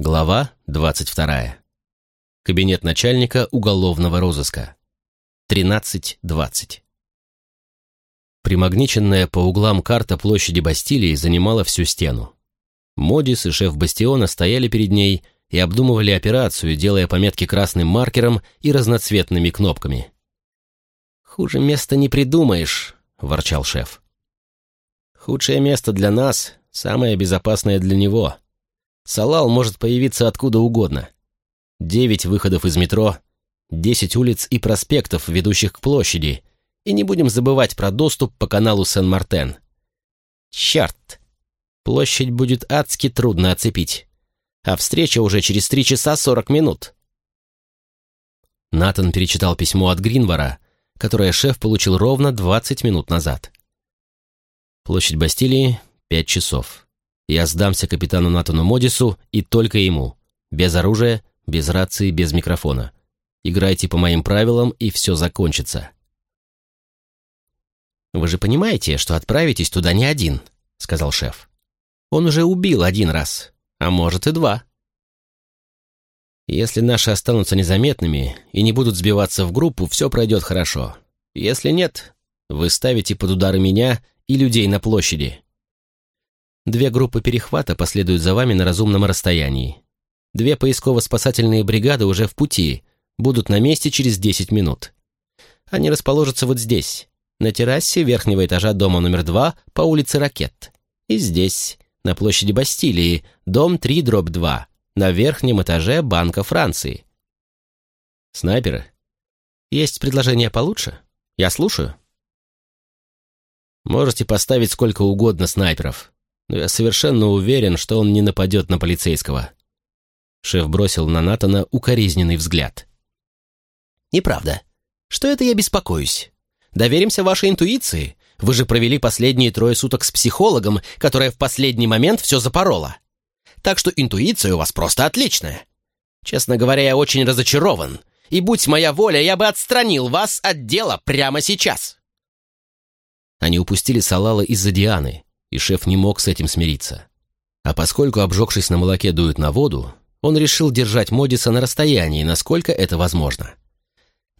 Глава 22. Кабинет начальника уголовного розыска. 13.20. Примагниченная по углам карта площади Бастилии занимала всю стену. Модис и шеф Бастиона стояли перед ней и обдумывали операцию, делая пометки красным маркером и разноцветными кнопками. «Хуже места не придумаешь», — ворчал шеф. «Худшее место для нас, самое безопасное для него», Салал может появиться откуда угодно. Девять выходов из метро, десять улиц и проспектов, ведущих к площади, и не будем забывать про доступ по каналу Сен-Мартен. Черт! Площадь будет адски трудно оцепить. А встреча уже через три часа сорок минут. Натан перечитал письмо от Гринвара, которое шеф получил ровно двадцать минут назад. Площадь Бастилии — пять часов. Я сдамся капитану Натану Модису и только ему. Без оружия, без рации, без микрофона. Играйте по моим правилам, и все закончится. «Вы же понимаете, что отправитесь туда не один», — сказал шеф. «Он уже убил один раз, а может и два». «Если наши останутся незаметными и не будут сбиваться в группу, все пройдет хорошо. Если нет, вы ставите под удары меня и людей на площади. Две группы перехвата последуют за вами на разумном расстоянии. Две поисково-спасательные бригады уже в пути, будут на месте через 10 минут. Они расположатся вот здесь, на террасе верхнего этажа дома номер 2 по улице Ракет. И здесь, на площади Бастилии, дом 3 дробь 2, на верхнем этаже Банка Франции. Снайперы? Есть предложение получше? Я слушаю. Можете поставить сколько угодно снайперов, но я совершенно уверен, что он не нападет на полицейского». Шеф бросил на Натана укоризненный взгляд. «Неправда. Что это я беспокоюсь? Доверимся вашей интуиции. Вы же провели последние трое суток с психологом, которая в последний момент все запорола. Так что интуиция у вас просто отличная. Честно говоря, я очень разочарован. И будь моя воля, я бы отстранил вас от дела прямо сейчас». Они упустили Салала из-за Дианы, и шеф не мог с этим смириться. А поскольку, обжегшись на молоке, дует на воду, он решил держать Модиса на расстоянии, насколько это возможно.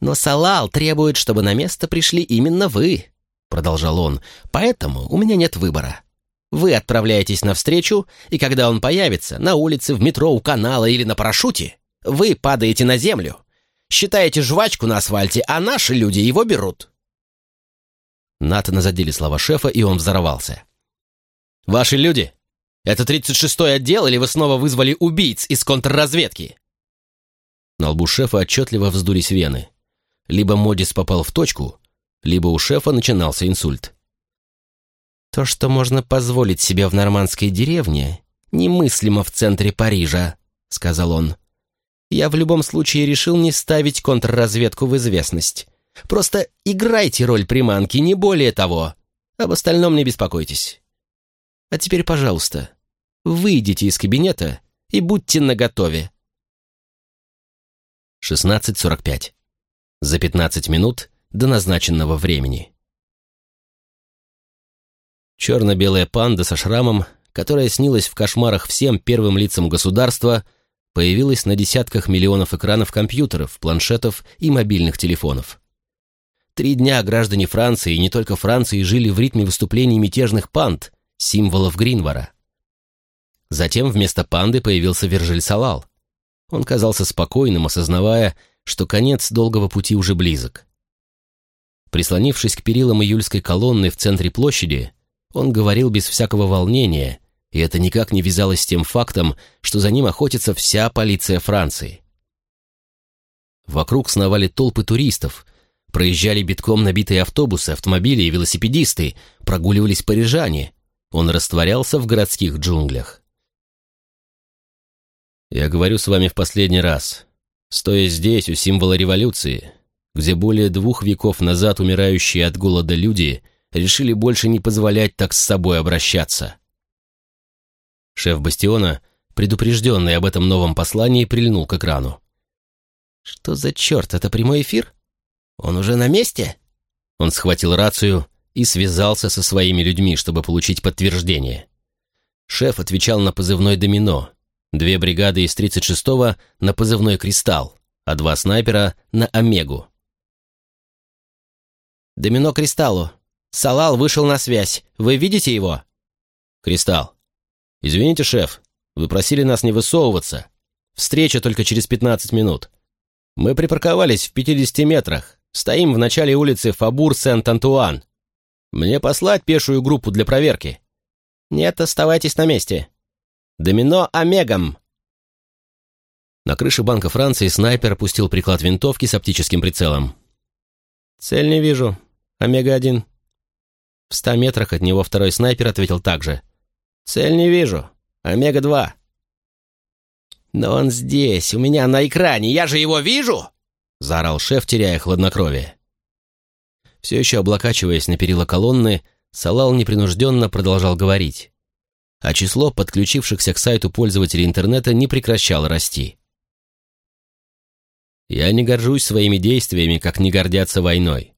«Но Салал требует, чтобы на место пришли именно вы», — продолжал он, «поэтому у меня нет выбора. Вы отправляетесь навстречу, и когда он появится, на улице, в метро, у канала или на парашюте, вы падаете на землю, считаете жвачку на асфальте, а наши люди его берут». Натана задели слова шефа, и он взорвался. «Ваши люди? Это 36-й отдел, или вы снова вызвали убийц из контрразведки?» На лбу шефа отчетливо вздулись вены. Либо Модис попал в точку, либо у шефа начинался инсульт. «То, что можно позволить себе в нормандской деревне, немыслимо в центре Парижа», — сказал он. «Я в любом случае решил не ставить контрразведку в известность. Просто играйте роль приманки, не более того. Об остальном не беспокойтесь. А теперь, пожалуйста, выйдите из кабинета и будьте наготове. 16.45. За 15 минут до назначенного времени. Черно-белая панда со шрамом, которая снилась в кошмарах всем первым лицам государства, появилась на десятках миллионов экранов компьютеров, планшетов и мобильных телефонов. Три дня граждане Франции и не только Франции жили в ритме выступлений мятежных панд, символов Гринвара. Затем вместо панды появился Вержель Салал. Он казался спокойным, осознавая, что конец долгого пути уже близок. Прислонившись к перилам июльской колонны в центре площади, он говорил без всякого волнения, и это никак не вязалось с тем фактом, что за ним охотится вся полиция Франции. Вокруг сновали толпы туристов, проезжали битком набитые автобусы, автомобили и велосипедисты, прогуливались парижане, он растворялся в городских джунглях. Я говорю с вами в последний раз, стоя здесь, у символа революции, где более двух веков назад умирающие от голода люди решили больше не позволять так с собой обращаться. Шеф Бастиона, предупрежденный об этом новом послании, прильнул к экрану. «Что за черт, это прямой эфир? Он уже на месте?» Он схватил рацию и связался со своими людьми, чтобы получить подтверждение. Шеф отвечал на позывной «Домино». Две бригады из 36-го на позывной «Кристалл», а два снайпера на «Омегу». «Домино Кристаллу. Салал вышел на связь. Вы видите его?» «Кристалл. Извините, шеф, вы просили нас не высовываться. Встреча только через 15 минут. Мы припарковались в 50 метрах. Стоим в начале улицы Фабур Сент-Антуан. Мне послать пешую группу для проверки?» «Нет, оставайтесь на месте. Домино Омегам!» На крыше Банка Франции снайпер опустил приклад винтовки с оптическим прицелом. «Цель не вижу. Омега-1». В ста метрах от него второй снайпер ответил также. «Цель не вижу. Омега-2». «Но он здесь, у меня на экране, я же его вижу!» заорал шеф, теряя хладнокровие. Все еще облокачиваясь на перила колонны, Салал непринужденно продолжал говорить. А число подключившихся к сайту пользователей интернета не прекращало расти. Я не горжусь своими действиями, как не гордятся войной.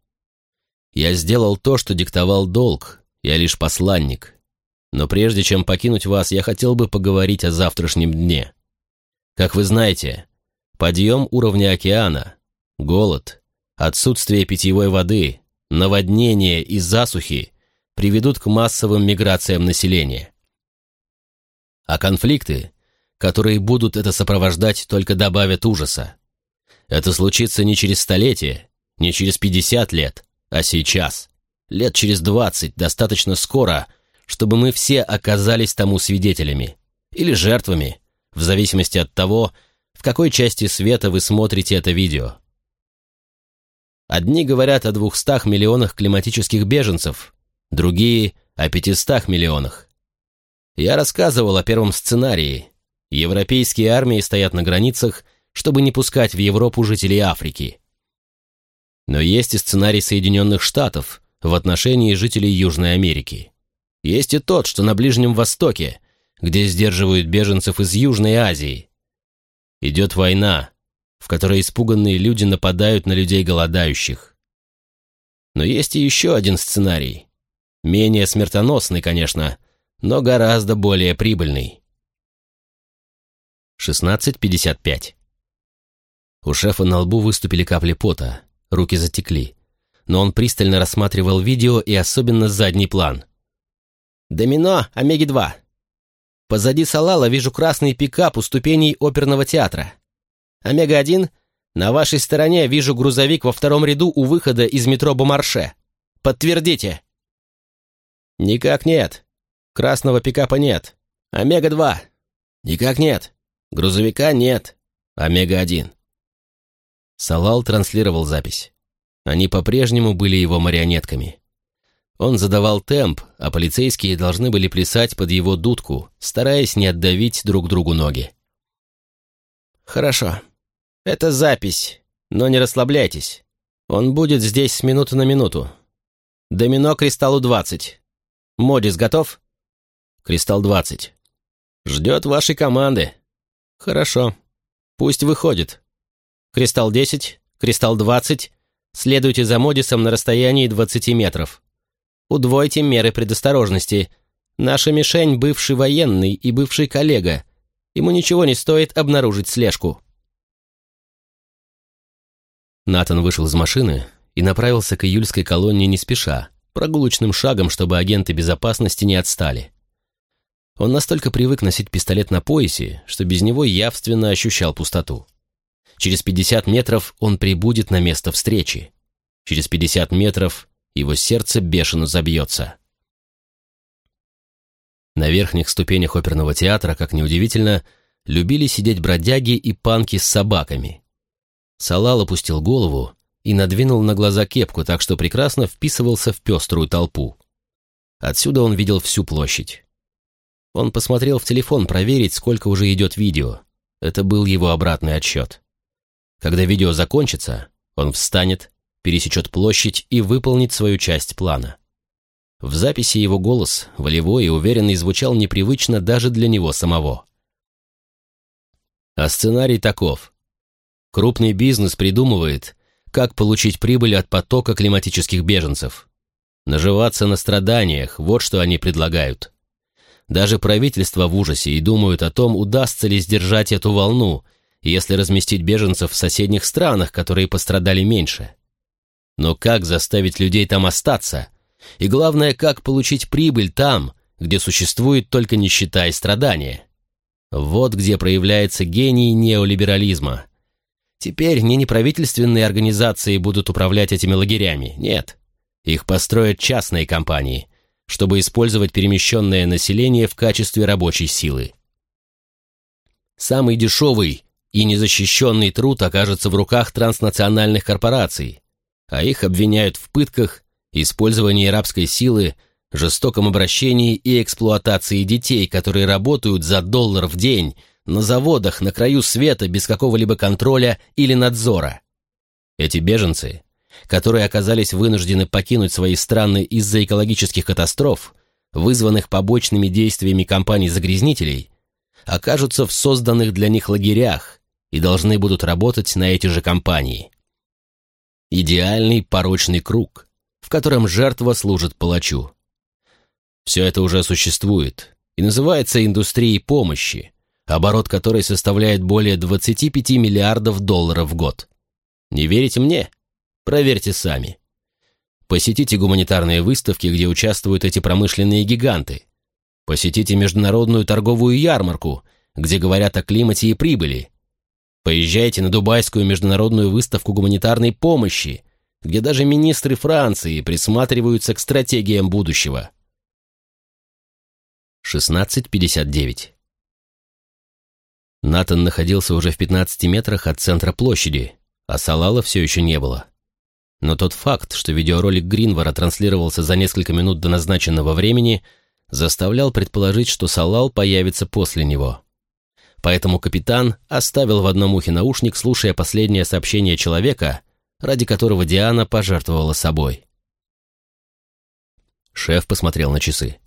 Я сделал то, что диктовал долг, я лишь посланник. Но прежде чем покинуть вас, я хотел бы поговорить о завтрашнем дне. Как вы знаете, подъем уровня океана, голод, отсутствие питьевой воды, наводнение и засухи приведут к массовым миграциям населения. А конфликты, которые будут это сопровождать, только добавят ужаса. Это случится не через столетие, не через 50 лет, а сейчас. Лет через 20, достаточно скоро, чтобы мы все оказались тому свидетелями. Или жертвами, в зависимости от того, в какой части света вы смотрите это видео. Одни говорят о 200 миллионах климатических беженцев, другие – о 500 миллионах. Я рассказывал о первом сценарии. Европейские армии стоят на границах – чтобы не пускать в Европу жителей Африки. Но есть и сценарий Соединенных Штатов в отношении жителей Южной Америки. Есть и тот, что на Ближнем Востоке, где сдерживают беженцев из Южной Азии. Идет война, в которой испуганные люди нападают на людей голодающих. Но есть и еще один сценарий. Менее смертоносный, конечно, но гораздо более прибыльный. 16.55 у шефа на лбу выступили капли пота, руки затекли. Но он пристально рассматривал видео и особенно задний план. «Домино, Омеги-2. Позади Салала вижу красный пикап у ступеней оперного театра. Омега-1, на вашей стороне вижу грузовик во втором ряду у выхода из метро Бомарше. Подтвердите». «Никак нет. Красного пикапа нет. Омега-2. Никак нет. Грузовика нет. Омега-1. Салал транслировал запись. Они по-прежнему были его марионетками. Он задавал темп, а полицейские должны были плясать под его дудку, стараясь не отдавить друг другу ноги. «Хорошо. Это запись, но не расслабляйтесь. Он будет здесь с минуты на минуту. Домино Кристаллу 20. Модис готов?» «Кристалл 20. Ждет вашей команды». «Хорошо. Пусть выходит. Кристалл 10, Кристалл 20. Следуйте за Модисом на расстоянии 20 метров. Удвойте меры предосторожности. Наша мишень – бывший военный и бывший коллега. Ему ничего не стоит обнаружить слежку. Натан вышел из машины и направился к июльской колонне не спеша, прогулочным шагом, чтобы агенты безопасности не отстали. Он настолько привык носить пистолет на поясе, что без него явственно ощущал пустоту. Через 50 метров он прибудет на место встречи. Через 50 метров его сердце бешено забьется. На верхних ступенях оперного театра, как неудивительно, любили сидеть бродяги и панки с собаками. Салал опустил голову и надвинул на глаза кепку, так что прекрасно вписывался в пеструю толпу. Отсюда он видел всю площадь. Он посмотрел в телефон проверить, сколько уже идет видео. Это был его обратный отсчет. Когда видео закончится, он встанет, пересечет площадь и выполнит свою часть плана. В записи его голос, волевой и уверенный, звучал непривычно даже для него самого. А сценарий таков. Крупный бизнес придумывает, как получить прибыль от потока климатических беженцев. Наживаться на страданиях – вот что они предлагают. Даже правительство в ужасе и думают о том, удастся ли сдержать эту волну, если разместить беженцев в соседних странах, которые пострадали меньше. Но как заставить людей там остаться? И главное, как получить прибыль там, где существует только нищета и страдания? Вот где проявляется гений неолиберализма. Теперь не неправительственные организации будут управлять этими лагерями, нет. Их построят частные компании, чтобы использовать перемещенное население в качестве рабочей силы. Самый дешевый и незащищенный труд окажется в руках транснациональных корпораций, а их обвиняют в пытках, использовании рабской силы, жестоком обращении и эксплуатации детей, которые работают за доллар в день на заводах на краю света без какого-либо контроля или надзора. Эти беженцы которые оказались вынуждены покинуть свои страны из-за экологических катастроф, вызванных побочными действиями компаний-загрязнителей, окажутся в созданных для них лагерях и должны будут работать на эти же компании. Идеальный порочный круг, в котором жертва служит палачу. Все это уже существует и называется индустрией помощи, оборот которой составляет более 25 миллиардов долларов в год. Не верите мне? Проверьте сами. Посетите гуманитарные выставки, где участвуют эти промышленные гиганты. Посетите международную торговую ярмарку, где говорят о климате и прибыли. Поезжайте на Дубайскую международную выставку гуманитарной помощи, где даже министры Франции присматриваются к стратегиям будущего. 16.59 Натан находился уже в 15 метрах от центра площади, а Салала все еще не было. Но тот факт, что видеоролик Гринвара транслировался за несколько минут до назначенного времени, заставлял предположить, что Салал появится после него. Поэтому капитан оставил в одном ухе наушник, слушая последнее сообщение человека, ради которого Диана пожертвовала собой. Шеф посмотрел на часы.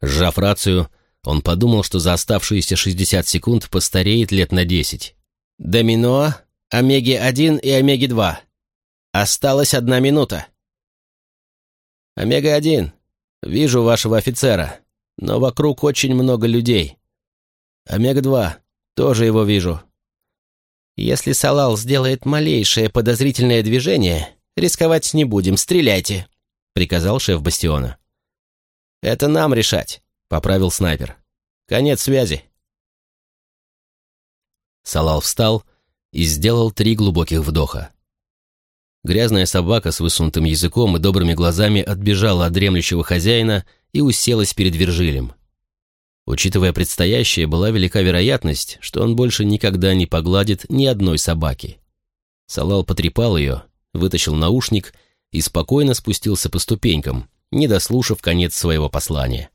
Сжав рацию, он подумал, что за оставшиеся 60 секунд постареет лет на 10. «Домино, Омеги-1 и Омеги-2. Осталась одна минута. Омега-1, вижу вашего офицера, но вокруг очень много людей. Омега-2, тоже его вижу. Если Салал сделает малейшее подозрительное движение, рисковать не будем, стреляйте, приказал шеф бастиона. Это нам решать, поправил снайпер. Конец связи. Салал встал и сделал три глубоких вдоха. Грязная собака с высунутым языком и добрыми глазами отбежала от дремлющего хозяина и уселась перед Вержилем. Учитывая предстоящее, была велика вероятность, что он больше никогда не погладит ни одной собаки. Салал потрепал ее, вытащил наушник и спокойно спустился по ступенькам, не дослушав конец своего послания.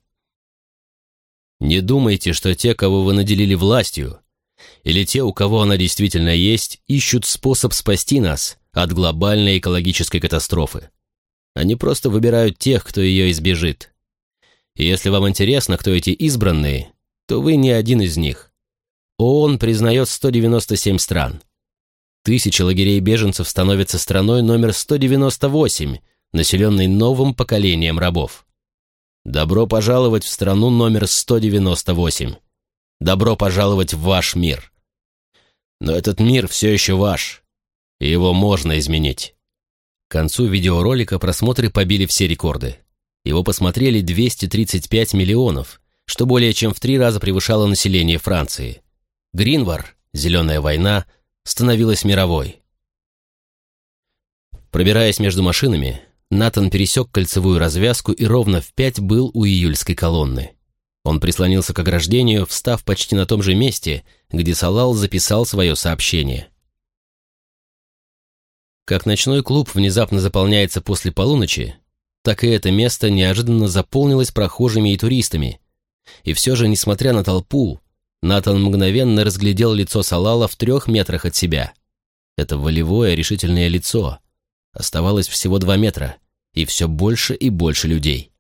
«Не думайте, что те, кого вы наделили властью, или те, у кого она действительно есть, ищут способ спасти нас от глобальной экологической катастрофы. Они просто выбирают тех, кто ее избежит. Если вам интересно, кто эти избранные, то вы не один из них. ООН признает 197 стран. Тысячи лагерей беженцев становятся страной номер 198, населенной новым поколением рабов. Добро пожаловать в страну номер 198. Добро пожаловать в ваш мир. Но этот мир все еще ваш, и его можно изменить. К концу видеоролика просмотры побили все рекорды. Его посмотрели 235 миллионов, что более чем в три раза превышало население Франции. Гринвар, «Зеленая война», становилась мировой. Пробираясь между машинами, Натан пересек кольцевую развязку и ровно в пять был у июльской колонны. Он прислонился к ограждению, встав почти на том же месте, где Салал записал свое сообщение. Как ночной клуб внезапно заполняется после полуночи, так и это место неожиданно заполнилось прохожими и туристами. И все же, несмотря на толпу, Натан мгновенно разглядел лицо Салала в трех метрах от себя. Это волевое, решительное лицо. Оставалось всего два метра, и все больше и больше людей.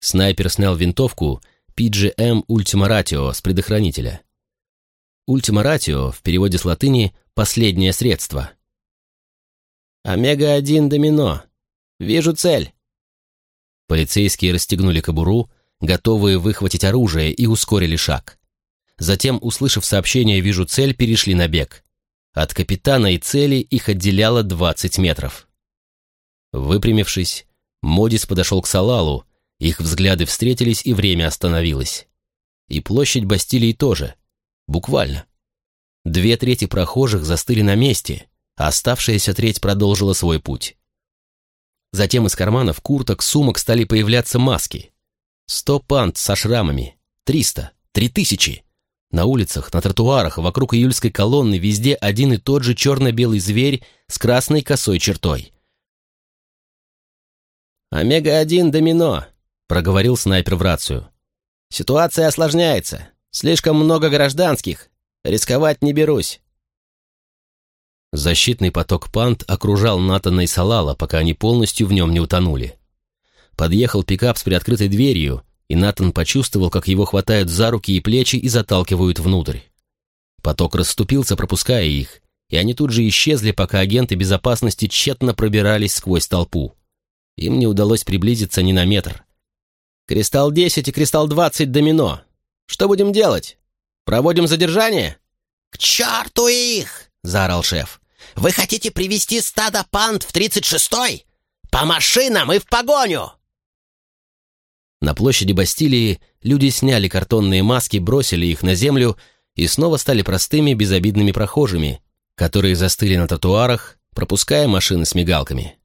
Снайпер снял винтовку PGM Ultima Ratio с предохранителя. Ultima Ratio в переводе с латыни «последнее средство». «Омега-1 домино. Вижу цель». Полицейские расстегнули кобуру готовые выхватить оружие, и ускорили шаг. Затем, услышав сообщение «Вижу цель», перешли на бег. От капитана и цели их отделяло 20 метров. Выпрямившись, Модис подошел к Салалу, их взгляды встретились, и время остановилось. И площадь Бастилии тоже. Буквально. Две трети прохожих застыли на месте, а оставшаяся треть продолжила свой путь. Затем из карманов курток, сумок стали появляться маски. Сто пант со шрамами, триста, три тысячи. На улицах, на тротуарах, вокруг июльской колонны везде один и тот же черно-белый зверь с красной косой чертой. «Омега-1 домино», — проговорил снайпер в рацию. «Ситуация осложняется. Слишком много гражданских. Рисковать не берусь». Защитный поток пант окружал Натана и Салала, пока они полностью в нем не утонули. Подъехал пикап с приоткрытой дверью, и Натан почувствовал, как его хватают за руки и плечи и заталкивают внутрь. Поток расступился, пропуская их, и они тут же исчезли, пока агенты безопасности тщетно пробирались сквозь толпу. Им не удалось приблизиться ни на метр. «Кристалл-10 и Кристалл-20 домино. Что будем делать? Проводим задержание?» «К черту их!» — заорал шеф. «Вы хотите привести стадо панд в тридцать шестой? По машинам и в погоню!» На площади Бастилии люди сняли картонные маски, бросили их на землю и снова стали простыми, безобидными прохожими, которые застыли на тротуарах, пропуская машины с мигалками.